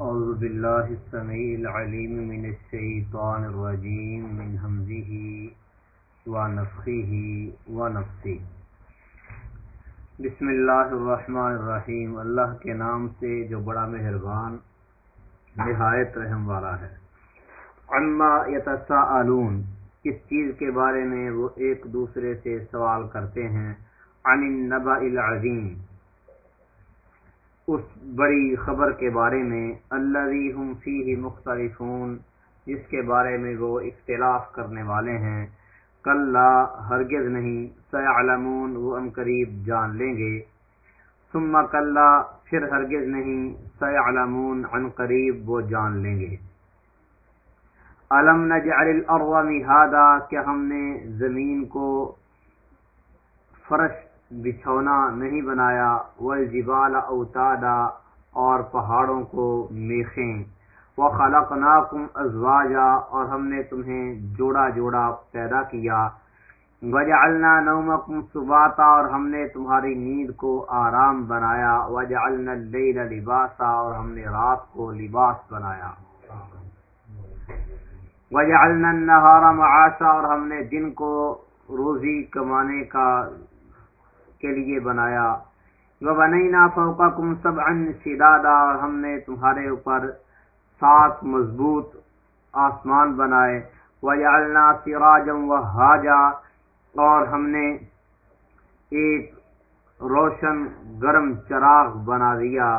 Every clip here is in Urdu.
أعوذ بالله السميع العليم من الشيطان الرجيم، من همزه ونفخه ونفسه. بسم اللہ الرحمن الرحیم، اللہ کے نام سے جو بڑا مہربان، نہایت رحم والا ہے۔ عما یتساءلون، کس چیز کے بارے میں وہ ایک دوسرے سے سوال کرتے ہیں۔ عن النبأ العظیم اس بڑی خبر کے بارے میں، الذی هم فیہ مختلفون، جس کے بارے میں وہ اختلاف کرنے والے ہیں۔ کلا، ہرگز نہیں، سیعلمون، وہ ان قریب جان لیں گے۔ ثم کلا، پھر ہرگز نہیں، سیعلمون عن قریب وہ جان لیں گے۔ علم نجعل الارض مہادا کہ ہم نے زمین کو فرش بچھونا نہیں بنایا۔ والجبال اوتادا اور پہاڑوں کو میخیں۔ وخلقناکم ازواجا اور ہم نے تمہیں جوڑا جوڑا پیدا کیا۔ وجعلنا نومکم سباتا اور ہم نے تمہاری نیند کو آرام بنایا۔ وجعلنا اللیل لباسا اور ہم نے رات کو لباس بنایا۔ وجعلنا النہار معاشا اور ہم نے دن کو روزی کمانے کا کے لیے بنایا۔ وہ بنینا فوقا کم سب ان شدادا، اور ہم نے تمہارے اوپر سات مضبوط آسمان بنائے۔ وجعلنا سراجم و حاجا اور ہم نے ایک روشن گرم چراغ بنا دیا۔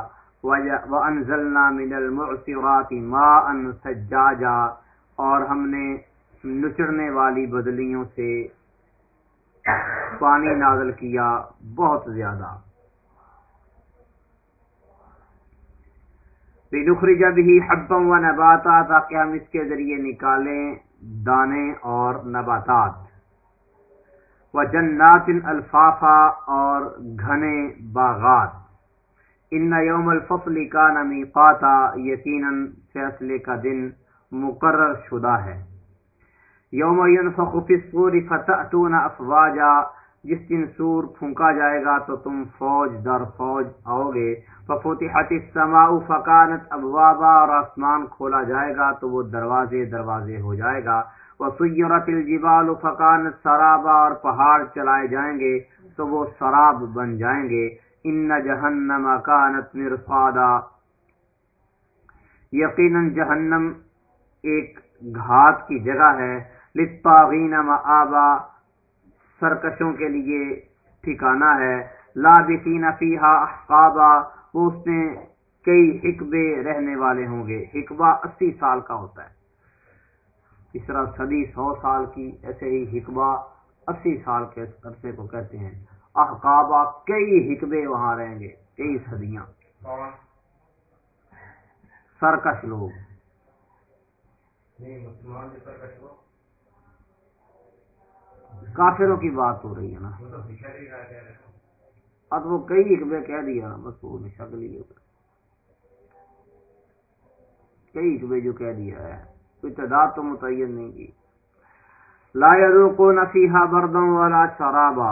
وانزلنا من المعصرات ماء سجاجا، اور ہم نے نچڑنے والی بدلیوں سے پانی نازل کیا بہت زیادہ۔ لنخرج به حبا و نباتا تاکہ ہم اس کے ذریعے نکالیں دانے اور نباتات۔ و جنات الفافا اور گھنے باغات۔ ان یوم الفصل کا نمیقاتا یقینا فیصلے کا دن مقرر شدہ ہے۔ یوم ينفخ فی الصور فتأتون افواجا، جس دن سور پھونکا جائے گا تو تم فوج در فوج آؤ گے۔ ففتحت السماء فکانت ابوابا اور آسمان کھولا جائے گا تو وہ دروازے دروازے ہو جائے گا۔ وسیرت الجبال فکانت سرابا اور پہاڑ چلائے جائیں گے تو وہ سراب بن جائیں گے۔ ان جہنم کانت مرصادا۔ یقینا جہنم ایک گھات کی جگہ ہے۔ لطاغین مآبا سرکشوں کے لیے ٹھکانہ ہے۔ لابثین فیہا احقابا وہ اس میں کئی حکبے رہنے والے ہوں گے۔ حکبہ اسی سال کا ہوتا ہے۔ اس طرح صدی سو سال کی ایسے ہی حکبہ اسی سال کے عرصے کو کہتے ہیں۔ احقابہ کئی حکبے وہاں رہیں گے کئی صدیاں۔ سرکش لوگ۔ کافروں کی بات ہو رہی ہے نا۔ اب وہ کئی اقبے کہہ دیا بس وہ شکل ہی کئی اقبے جو کہہ دیا ہے کوئی تعداد تو متعین نہیں کی۔ لا کو نفیحہ بردوں والا شرابا۔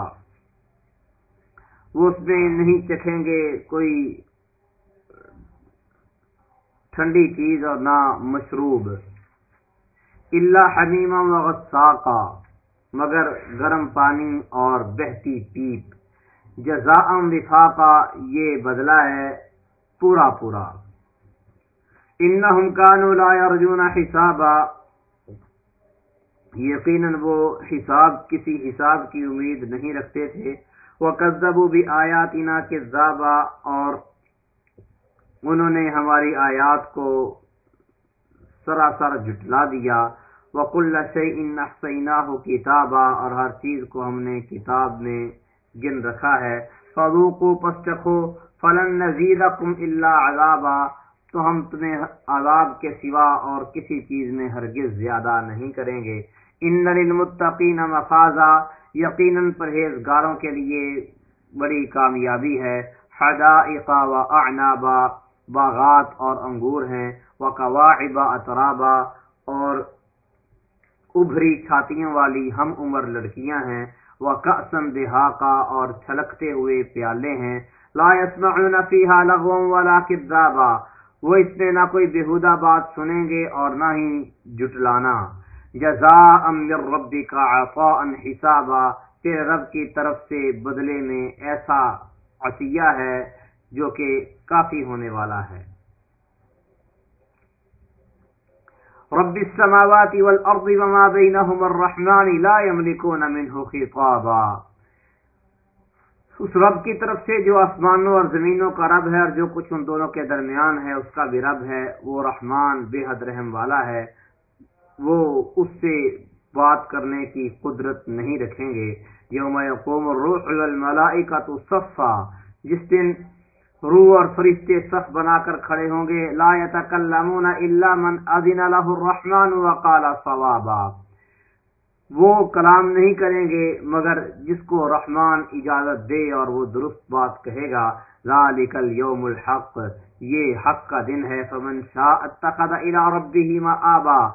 وہ اس میں نہیں چکھیں گے کوئی ٹھنڈی چیز اور نہ مشروب اللہ حمیم و مگر گرم پانی اور بہتی پیپ۔ جزا وفاقا، یہ بدلہ ہے پورا پورا۔ ان کانوا لا یرجون حسابا۔ یقیناً وہ حساب کسی حساب کی امید نہیں رکھتے تھے۔ وہ قزبو بھی آیاتنا کے زابا اور انہوں نے ہماری آیات کو سراسر جٹلا دیا۔ وکل شعین سینا ہو کتابا اور ہر چیز کو ہم نے کتاب میں گن رکھا ہے۔ فضو کو پسچکو فلن نذیر کم اللہ عذابا۔ تو ہم تمہیں عذاب کے سوا اور کسی چیز میں ہرگز زیادہ نہیں کریں گے۔ ان للمتقین مفازا۔ یقیناً پرہیزگاروں کے لیے بڑی کامیابی ہے۔ حدائق و اعنابا باغات اور انگور ہیں۔ وقواعب اترابا اور ابھری چھاتیوں والی ہم عمر لڑکیاں ہیں وہ کسن دہاقا اور چھلکتے ہوئے پیالے ہیں۔ لا يسمعون فيها لغوا ولا كذابا۔ وہ اس میں نہ کوئی بےحدہ بات سنیں گے اور نہ ہی جٹلانا۔ جزا امر ربی کا حسابا۔ تیرے رب کی طرف سے بدلے میں ایسا عطیہ ہے جو کہ کافی ہونے والا ہے۔ رب السماوات والارض وما بينهما الرحمن لا يملكون منه خطابا۔ اس رب کی طرف سے جو آسمانوں اور زمینوں کا رب ہے اور جو کچھ ان دونوں کے درمیان ہے، اس کا بھی رب ہے، وہ رحمان بے حد رحم والا ہے۔ وہ اس سے بات کرنے کی قدرت نہیں رکھیں گے۔ یوم یقوم الروح والملائکہ صفا۔ جس دن روح اور فرشتے صف بنا کر کھڑے ہوں گے۔ لا يتکلمون الا من اذن له الرحمن وقال صوابا۔ وہ کلام نہیں کریں گے، مگر جس کو رحمان اجازت دے اور وہ درست بات کہے گا۔ ذالک اليوم الحق۔ یہ حق کا دن ہے۔ فمن شاء اتخذ الى ربه مآبا۔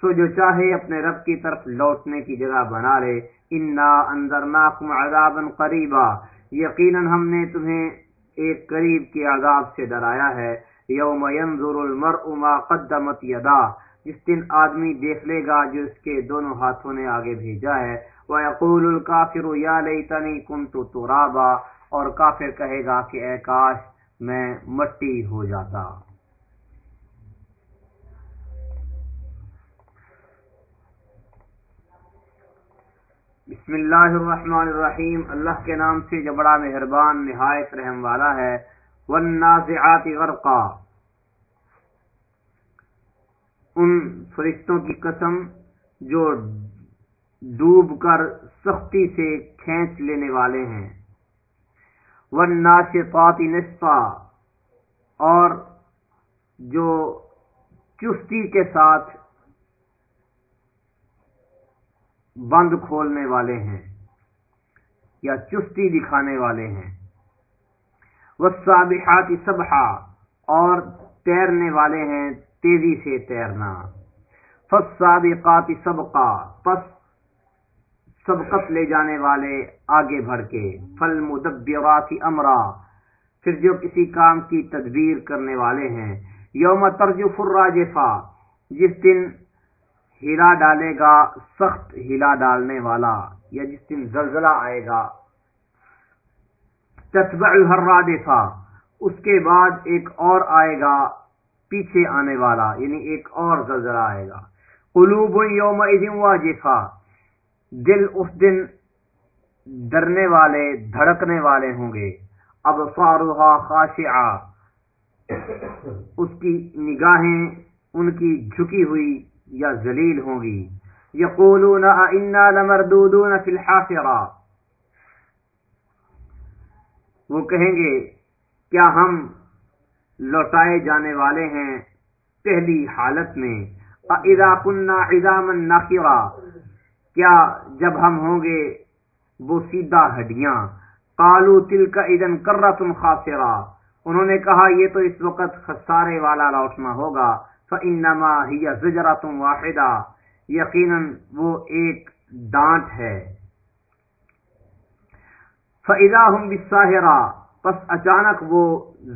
سو جو چاہے اپنے رب کی طرف لوٹنے کی جگہ بنا لے۔ انا انذرناکم عذابا قریبا۔ یقینا ہم نے تمہیں ایک قریب کے عذاب سے ڈرایا ہے۔ یوم ينظر المرء ما قدمت یدا جس دن آدمی دیکھ لے گا جو اس کے دونوں ہاتھوں نے آگے بھیجا ہے۔ وہ اقول الکافر یا لیتنی کنت ترابا۔ اور کافر کہے گا کہ اے کاش میں مٹی ہو جاتا۔ بسم اللہ الرحمن الرحیم۔ اللہ کے نام سے جو بڑا مہربان، نہایت رحم والا ہے۔ والنازعات غرقا۔ ان فرشتوں کی قسم جو ڈوب کر سختی سے کھینچ لینے والے ہیں۔ ورنہ سے نصفا۔ اور جو چستی کے ساتھ بند کھولنے والے ہیں یا چستی دکھانے والے ہیں۔ وہ سابحاتی سبحا، اور تیرنے والے ہیں تیزی سے تیرنا۔ فسابقات سبقا، پس سبقت لے جانے والے آگے بڑھ کے۔ فل مدبرات امرا، پھر جو کسی کام کی تدبیر کرنے والے ہیں۔ یوم ترجف الراجفا جس دن ہلا ڈالے گا، سخت ہلا ڈالنے والا، یا جس دن زلزلہ آئے گا۔ تتبع الرادفا اس کے بعد ایک اور آئے گا، پیچھے آنے والا یعنی ایک اور زلزلہ آئے گا۔ قلوب یوم واجفا دل اس دن ڈرنے والے، دھڑکنے والے ہوں گے۔ اب فاروحا خاشعا اس کی نگاہیں، ان کی جھکی ہوئی یا ذلیل ہوں گی. یقولون انا لمردودون فی الحافرہ. وہ کہیں گے، کیا ہم لوٹائے جانے والے ہیں پہلی حالت میں؟ اذا کننا عظاما نخرا کیا جب ہم ہوں گے وہ سیدھا ہڈیاں؟ قالو تلک اذن کرتن خاسرا انہوں نے کہا، یہ تو اس وقت خسارے والا لوٹنا ہوگا۔ فانما هي زجرۃ واحدہ یقینا وہ ایک ڈانٹ ہے۔ فاذا هم بالساهرہ پس اچانک وہ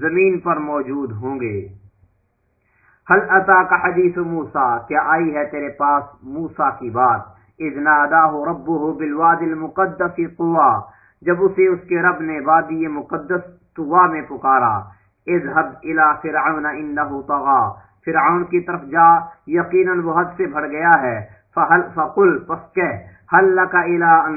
زمین پر موجود ہوں گے۔ حل اتا کا حدیث موسا کیا آئی ہے تیرے پاس موسا کی بات؟ ادنا ادا ہو رب المقدس قوا جب اسے اس کے رب نے وادی مقدس طوا میں پکارا، اذهب الى فرعون انه طغى۔ فرعون کی طرف جا، یقینا وہ حد سے بڑھ گیا ہے۔ فهل فقل، پس کہ هل لك الى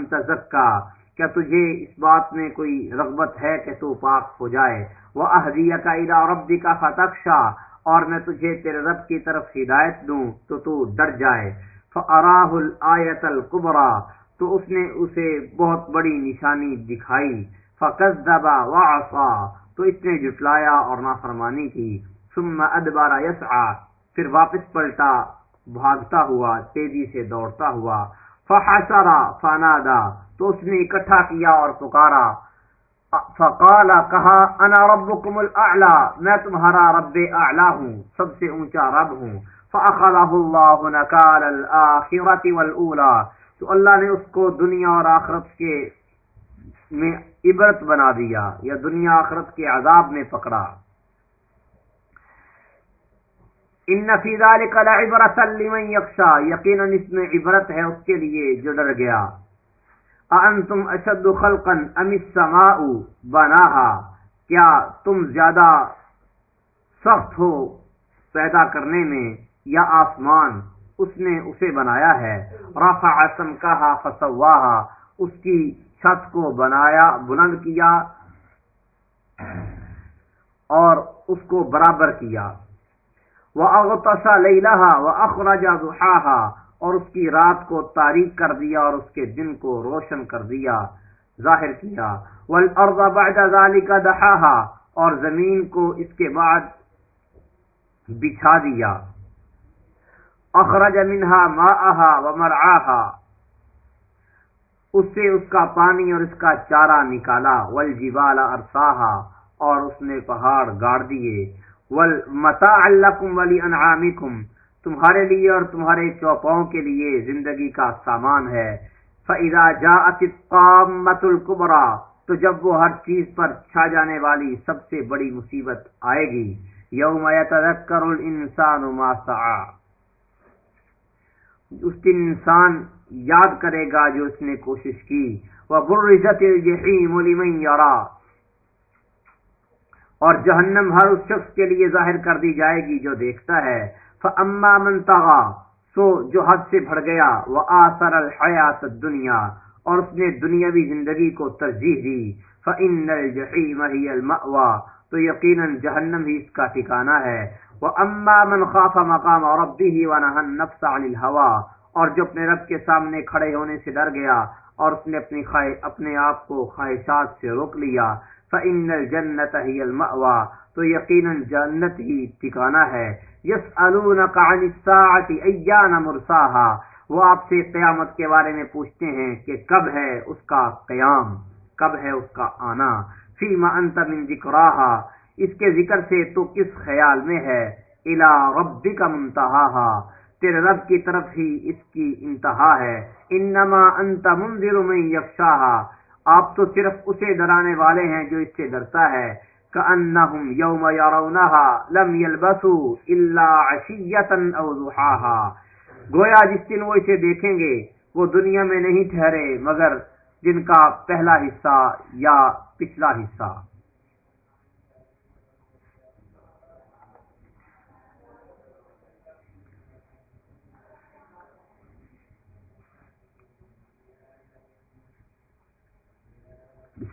کیا تجھے اس بات میں کوئی رغبت ہے کہ تو پاک ہو جائے؟ وہ اہدیہ کا ادا ربی کا فتخشا اور میں تجھے تیرے رب کی طرف ہدایت دوں تو تو ڈر جائے۔ فراہ الآیت القبرا تو اس نے اسے بہت بڑی نشانی دکھائی۔ فقص دبا و تو اس نے جٹلایا اور نافرمانی کی۔ ثم ادبارا یسعا پھر واپس پلٹا، بھاگتا ہوا، تیزی سے دوڑتا ہوا فحشرا فنادا، تو اس نے اکٹھا کیا اور پکارا۔ فقال، کہا، انا ربکم الاعلا میں تمہارا رب اعلا ہوں، سب سے اونچا رب ہوں۔ فاخذه الله نكال الاخره والاولى تو اللہ نے اس کو دنیا اور آخرت کے میں عبرت بنا دیا یا دنیا آخرت کے عذاب میں پکڑا۔ ان فی ذلک لعبرۃ لمن یخشى یقینا اس میں عبرت ہے اس کے لیے جو ڈر گیا. انتم اشد خلقا ام السماء بناها کیا تم زیادہ سخت ہو پیدا کرنے میں یا آسمان اس نے اسے بنایا ہے؟ رفع سمکها فسواها اس کی چھت کو بنایا، بلند کیا اور اس کو برابر کیا. وَأَغْطَشَ لَيْلَهَا وَأَخْرَجَ ضُحَاهَا اور اس کی رات کو تاریک کر دیا اور اس کے دن کو روشن کر دیا، ظاہر کیا۔ وَالْأَرْضَ بَعْدَ ذَلِكَ دَحَاهَا اور زمین کو اس کے بعد بچھا دیا۔ اخرج منها ماءها ومرعاها۔ اس سے اس کا پانی اور اس کا چارہ نکالا۔ والجبال ارساها اور اس نے پہاڑ گاڑ دیے۔ والمتاع لکم ولی انعامکم تمہارے لیے اور تمہارے چوپاؤں کے لیے زندگی کا سامان ہے۔ فَإِذَا جَاءَتِ الطَّامَّةُ الْكُبْرَى، تو جب وہ ہر چیز پر چھا جانے والی سب سے بڑی مصیبت آئے گی۔ یوم یتذکر الانسان ما سعا اس دن انسان یاد کرے گا جو اس نے کوشش کی۔ وَبُرِّزَتِ الْجِحِيمُ لِمَنْ يَرَى۔ اور جہنم ہر اس شخص کے لیے ظاہر کر دی جائے گی جو دیکھتا ہے۔ فَأَمَّا مَن تَغَى سو جو حد سے بڑھ گیا وہ وَآثَرَ الْحَيَاةَ الدُّنْيَا، اور اس نے دنیاوی زندگی کو ترجیح دی۔ فَإِنَّ الْجَحِيمَ هِيَ الْمَأْوَى، تو یقیناً جہنم ہی اس کا ٹھکانہ ہے۔ وَأَمَّا مَنْ خَافَ مَقَامَ رَبِّهِ وَنَهَى النَّفْسَ عَنِ الْهَوَى، اور جو اپنے رب کے سامنے کھڑے ہونے سے ڈر گیا، اور اس نے اپنی خواہ اپنے آپ کو خواہشات سے روک لیا۔ فَإِنَّ الْجَنَّةَ هِيَ الْمَأْوَى تو یقیناً جنت ہی ٹھکانہ ہے۔ يَسْأَلُونَكَ عَنِ السَّاعَةِ أَيَّانَ مُرْسَاهَا وہ آپ سے قیامت کے بارے میں پوچھتے ہیں کہ کب ہے اس کا قیام، کب ہے اس کا آنا؟ فِيمَ أَنْتَ مِنْ ذِكْرَاهَا اس کے ذکر سے تو کس خیال میں ہے؟ إِلَى رَبِّكَ مُنْتَهَاهَا تیرے رب کی طرف ہی اس کی انتہا ہے۔ انما انت منذر من یخشاها آپ تو صرف اسے ڈرانے والے ہیں جو اس سے ڈرتا ہے۔ كأنهم يوم لم يلبسوا الا گویا جس دن وہ اسے دیکھیں گے، وہ دنیا میں نہیں ٹھہرے، مگر جن کا پہلا حصہ یا پچھلا حصہ۔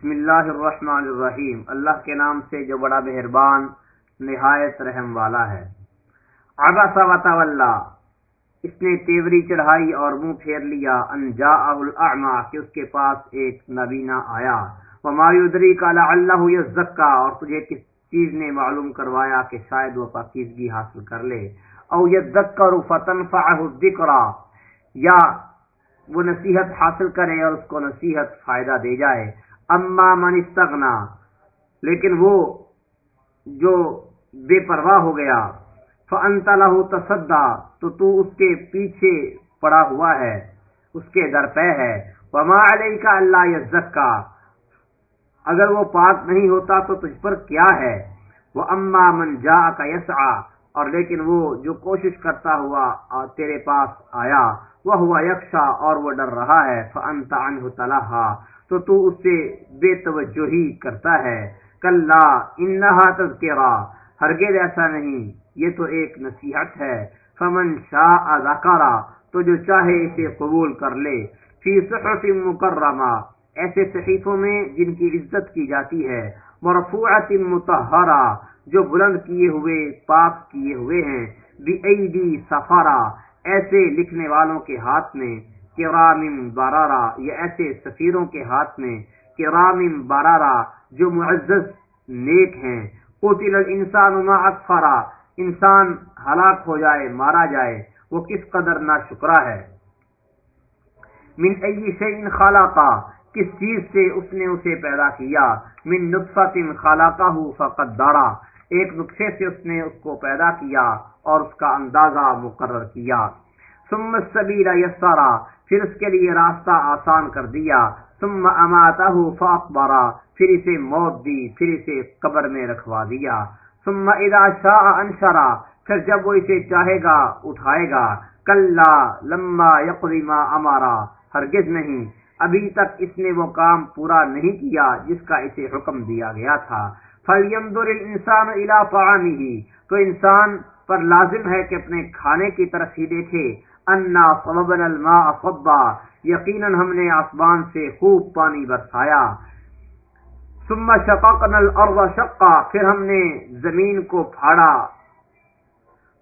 بسم اللہ الرحمن الرحیم۔ اللہ کے نام سے جو بڑا مہربان، نہایت رحم والا ہے۔ عبس و تولا۔ اس نے تیوری چڑھائی اور منہ پھیر لیا۔ انجا الاعما کہ اس کے پاس ایک نبینا آیا۔ وما یدری کا لعلہ یزکا، اور تجھے کس چیز نے معلوم کروایا کہ شاید وہ پاکیزگی حاصل کر لے۔ او یذکر فتنفعه الذکر یا وہ نصیحت حاصل کرے اور اس کو نصیحت فائدہ دے جائے۔ اما من استغنا، لیکن وہ جو بے پرواہ ہو گیا، فانت له تصدا، تو تو اس کے پیچھے پڑا ہوا ہے، اس کے در پہ ہے۔ وما علیک اللہ یزکا، اگر وہ پاک نہیں ہوتا تو تجھ پر کیا ہے؟ وہ اما من جا کا اور لیکن وہ جو کوشش کرتا ہوا تیرے پاس آیا، وہ ہوا یکشا اور وہ ڈر رہا ہے فانت عنہ تلہا تو تو اس سے بے توجہی کرتا ہے۔ کل انہا تذکرہ ہرگز ایسا نہیں، یہ تو ایک نصیحت ہے۔ فمن شاء ذکرہ تو جو چاہے اسے قبول کر لے۔ فی صحف مکرمہ ایسے صحیفوں میں جن کی عزت کی جاتی ہے۔ مرفوعت متحرہ جو بلند کیے ہوئے، پاک کیے ہوئے ہیں بی ایدی سفارہ ایسے لکھنے والوں کے ہاتھ میں، کرام بارارا یہ ایسے سفیروں کے ہاتھ میں، کرام بارارا جو معزز، نیک ہیں۔ قتل الانسان ما اکفرا انسان ہلاک ہو جائے، مارا جائے، وہ کس قدر نہ ہے؟ من ای شیء خلقا کس چیز سے اس نے اسے پیدا کیا؟ من نطفت خلقہ فقدرا ایک نقشے سے اس نے اس کو پیدا کیا اور اس کا اندازہ مقرر کیا۔ ثم السبیل یسرا۔ پھر اس کے لیے راستہ آسان کر دیا۔ ثم اماتہ فاقبرا۔ پھر اسے موت دی۔ پھر اسے قبر میں رکھوا دیا۔ ثم اذا شاء انشرا۔ پھر جب وہ اسے چاہے گا، اٹھائے گا۔ کلا لما یقضی ما امارا ہرگز نہیں۔ ابھی تک اس نے وہ کام پورا نہیں کیا جس کا اسے حکم دیا گیا تھا۔ فَلْيَنْظُرِ الْإِنسَانُ إِلَىٰ طَعَامِهِ۔ تو انسان پر لازم ہے کہ اپنے کھانے کی طرف ہی دیکھے۔ انا صببنا الماء صبا۔ یقیناً ہم نے آسمان سے خوب پانی برسایا۔ ثم شققنا الارض شقا۔ پھر ہم نے زمین کو پھاڑا۔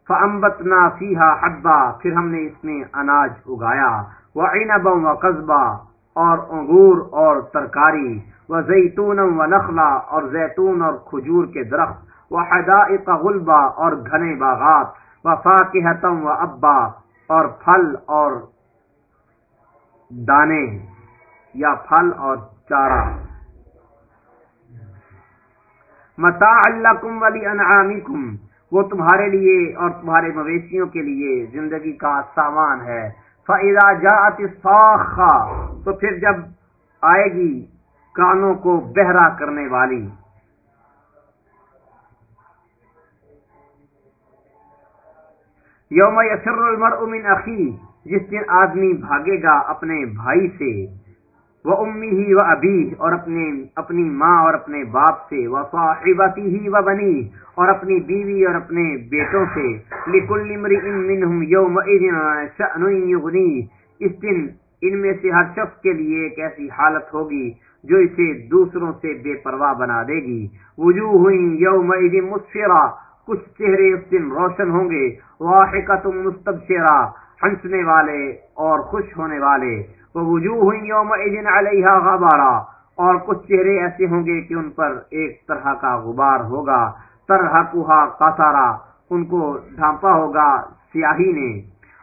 فانبتنا فيها حبا۔ پھر ہم نے اس میں اناج اگایا۔ وعنبا وقضبا۔ اور انگور اور ترکاری وزیتون ونخلا اور زیتون اور کھجور کے درخت وحدائق غلبا اور گھنے باغات وفاکہتا وابا اور پھل اور دانے یا پھل اور چارہ۔ متا اللہ کم ولی انعامکم وہ تمہارے لیے اور تمہارے مویشیوں کے لیے زندگی کا سامان ہے۔ فَإِذَا جَاءَتِ ساخا تو پھر جب آئے گی کانوں کو بہرا کرنے والی۔ یوم یسر المرء من اخی جس دن آدمی بھاگے گا اپنے بھائی سے وہ امی ہی و ابھی اور اپنے اپنی ماں اور اپنے باپ سے وہ صاحبتی ہی و بنی اور اپنی بیوی اور اپنے بیٹوں سے لکل منہم یوم یغنی۔ اس دن ان میں سے ہر شخص کے لیے ایک ایسی حالت ہوگی جو اسے دوسروں سے بے پرواہ بنا دے گی۔ وجوہ یوم مسفرہ۔ کچھ چہرے اس دن روشن ہوں گے۔ واحقت مستبشرہ۔ ہنسنے والے اور خوش ہونے والے۔ وجوہ یوم علیہ غبارا، اور کچھ چہرے ایسے ہوں گے کہ ان پر ایک طرح کا غبار ہوگا، طرح کوہا قطارا ان کو ڈھانپا ہوگا سیاہی نے۔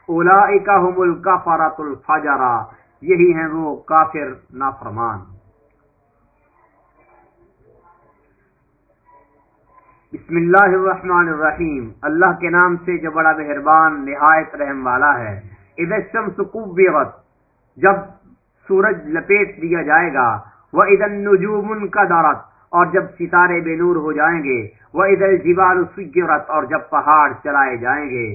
اولئک هم الکفرۃ الفجرہ یہی ہیں وہ کافر نافرمان۔ بسم اللہ الرحمن الرحیم۔ اللہ کے نام سے جو بڑا مہربان، نہایت رحم والا ہے۔ اذا الشمس قبرت جب سورج لپیٹ دیا جائے گا وہ ادن نجوم کا دارت اور جب ستارے بے نور ہو جائیں گے وہ ادل جیوال سجرت، اور جب پہاڑ چلائے جائیں گے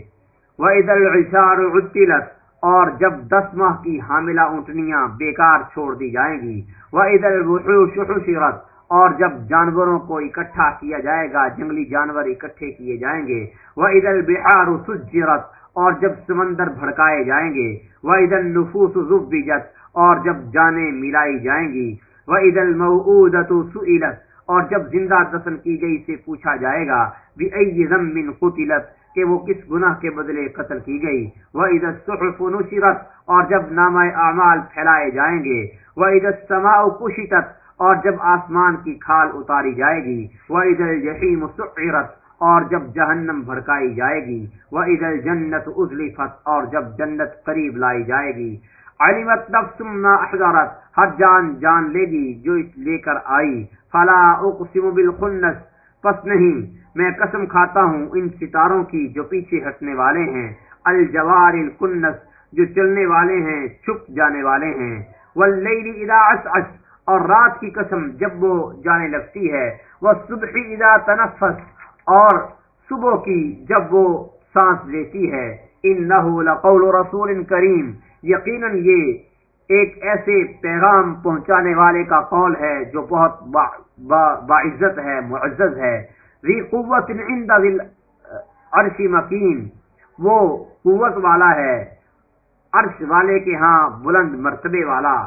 وہ ادل عشار عطلت، اور جب دس ماہ کی حاملہ اونٹنیاں بیکار چھوڑ دی جائیں گی وہ ادل حشرت، اور جب جانوروں کو اکٹھا کیا جائے گا، جنگلی جانور اکٹھے کیے جائیں گے وہ ادل بہار سجرت اور جب سمندر بھڑکائے جائیں گے وہ عید نفوس ضبجت اور جب جانیں ملائی جائیں گی وہ عید المعودت سئلت، اور جب زندہ دفن کی گئی سے پوچھا جائے گا بھی ائی ضمن قتلت، کہ وہ کس گناہ کے بدلے قتل کی گئی؟ وہ عید الصحف نشرت، اور جب نامہ اعمال پھیلائے جائیں گے وہ عید السماء کشتت، اور جب آسمان کی کھال اتاری جائے گی وہ عید الجحیم سعرت اور جب جہنم بھڑکائی جائے گی وہ ادھر جنت ازلیفت اور جب جنت قریب لائی جائے گی، علمت نفس ما احضرت ہر جان جان لے گی جو اس لے کر آئی۔ فلا اقسم بالخنس، پس نہیں، میں قسم کھاتا ہوں ان ستاروں کی جو پیچھے ہٹنے والے ہیں۔ الجوار الکنس جو چلنے والے ہیں، چھپ جانے والے ہیں۔ واللیل اذا عسعس اور رات کی قسم جب وہ جانے لگتی ہے۔ وہ صبح اذا تنفس اور صبح کی جب وہ سانس لیتی ہے ان لقول رسول کریم، یقیناً یہ ایک ایسے پیغام پہنچانے والے کا قول ہے جو بہت باعزت ہے، معزز ہے۔ ری قوت عند عرش مکین۔ وہ قوت والا ہے، عرش والے کے ہاں بلند مرتبے والا۔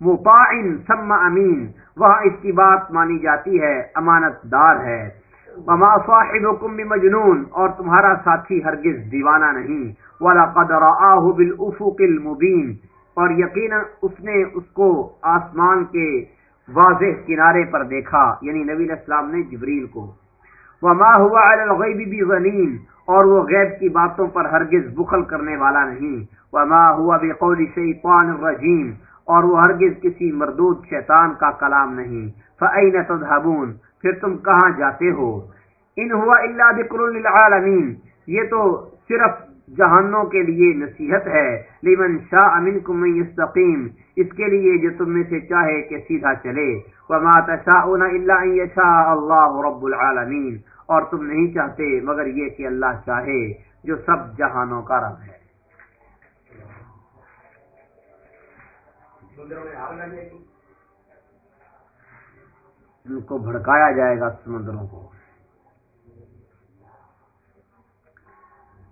مطاعن ثم امین۔ وہاں اس کی بات مانی جاتی ہے امانت دار ہے۔ وما صاحبكم بمجنون، اور تمہارا ساتھی ہرگز دیوانہ نہیں۔ ولقد رآه بالافق المبين۔ اور یقینا اس نے اس کو آسمان کے واضح کنارے پر دیکھا یعنی نبی اسلام نے جبریل کو۔ وما هو على الغيب بظنين اور وہ غیب کی باتوں پر ہرگز بخل کرنے والا نہیں۔ وما هو بقول شیطان الرجیم اور وہ ہرگز کسی مردود شیطان کا کلام نہیں۔ فأين تذهبون؟ پھر تم کہاں جاتے ہو؟ ان ہوا اللہ بکر للعالمین یہ تو صرف جہانوں کے لیے نصیحت ہے۔ لیمن شاہ امین کم یستقیم اس کے لیے جو تم میں سے چاہے کہ سیدھا چلے۔ وما تشاؤون الا ان يشاء اللہ رب العالمین اور تم نہیں چاہتے مگر یہ کہ اللہ چاہے، جو سب جہانوں کا رب ہے۔ ان کو بھڑکایا جائے گا سمندروں کو۔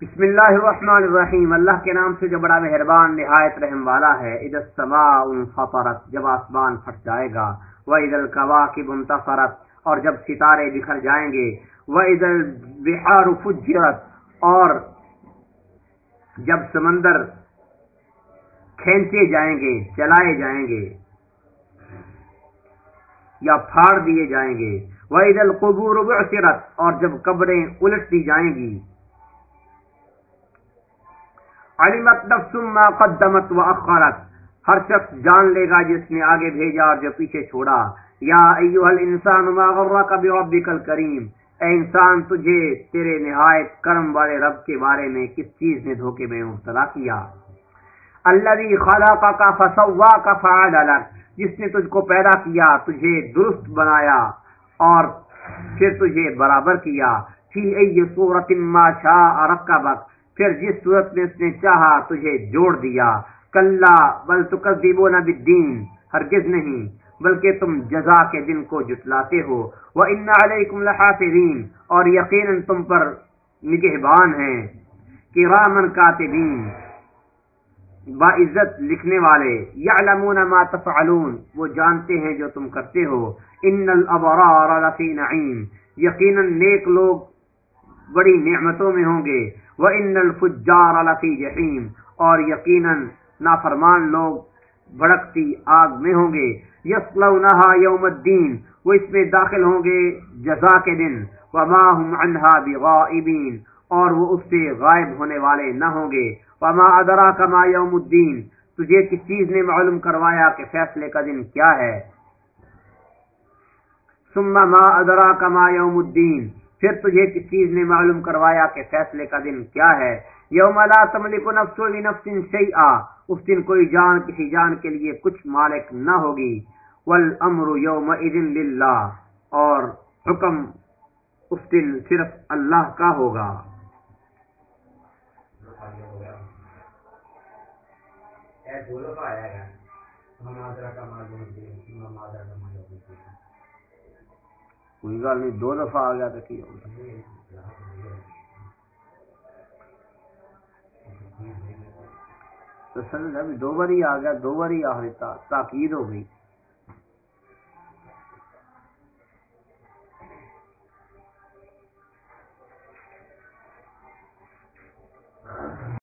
بسم اللہ الرحمن الرحیم۔ اللہ کے نام سے جو بڑا مہربان نہایت رحم والا ہے عید السماء فطرت جب آسمان پھٹ جائے گا وہ عید القواقب انتصرت اور جب ستارے بکھر جائیں گے وہ عید البحار اور جب سمندر کھینچے جائیں گے، چلائے جائیں گے، یا پھاڑ دیے جائیں گے۔ وہ عید القبور بعثرت، اور جب قبریں الٹ دی جائیں گی۔ علمت نفس ما قدمت و اخرت ہر شخص جان لے گا جس نے آگے بھیجا اور جو پیچھے چھوڑا۔ یا ایوہ الانسان ما غرک بربک الکریم۔ اے انسان، تجھے تیرے نہایت کرم والے رب کے بارے میں کس چیز نے دھوکے میں مبتلا کیا؟ الذي خلقك فسواك فعدلك جس نے تجھ کو پیدا کیا، تجھے درست بنایا اور پھر تجھے برابر کیا۔ فی صورت ما شاء رکبک۔ پھر جس صورت میں اس نے چاہا، تجھے جوڑ دیا۔ کل بل تکذبون بالدین۔ ہرگز نہیں، بلکہ تم جزا کے دن کو جتلاتے ہو۔ وہ ان علیکم لحافظین۔ اور یقیناً تم پر نگہبان ہیں۔ کرامن کاتبین۔ باعزت لکھنے والے، یعلمون ما تفعلون، وہ جانتے ہیں جو تم کرتے ہو۔ ان الابرار لفی نعیم، یقیناً نیک لوگ بڑی نعمتوں میں ہوں گے۔ وہ ان الفجار لفی جحیم اور یقیناً نافرمان لوگ بھڑکتی آگ میں ہوں گے۔ یسلونہا یوم الدین، وہ اس میں داخل ہوں گے جزا کے دن۔ وما هم عنها بغائبین اور وہ اس سے غائب ہونے والے نہ ہوں گے۔ وما ادراک ما یوم الدین تجھے کس چیز نے معلوم کروایا کہ فیصلے کا دن کیا ہے؟ ثم ما ادراک ما یوم الدین پھر تجھے کس چیز نے معلوم کروایا کہ فیصلے کا دن کیا ہے؟ یوم لا تملک نفس لنفس شیئا اس دن کوئی جان، کسی جان کے لیے کچھ مالک نہ ہوگی۔ والامر یومئذ للہ اور حکم اس دن صرف اللہ کا ہوگا۔ دو دفعہ آیا گا آدرا کا معلوم آدرا کا معلوم کوئی گل نہیں دو دفعہ آ گیا تو کی ہوگا تو سمجھا بھی دو باری آ گیا دو باری آ دیتا تاکید ہو گئی۔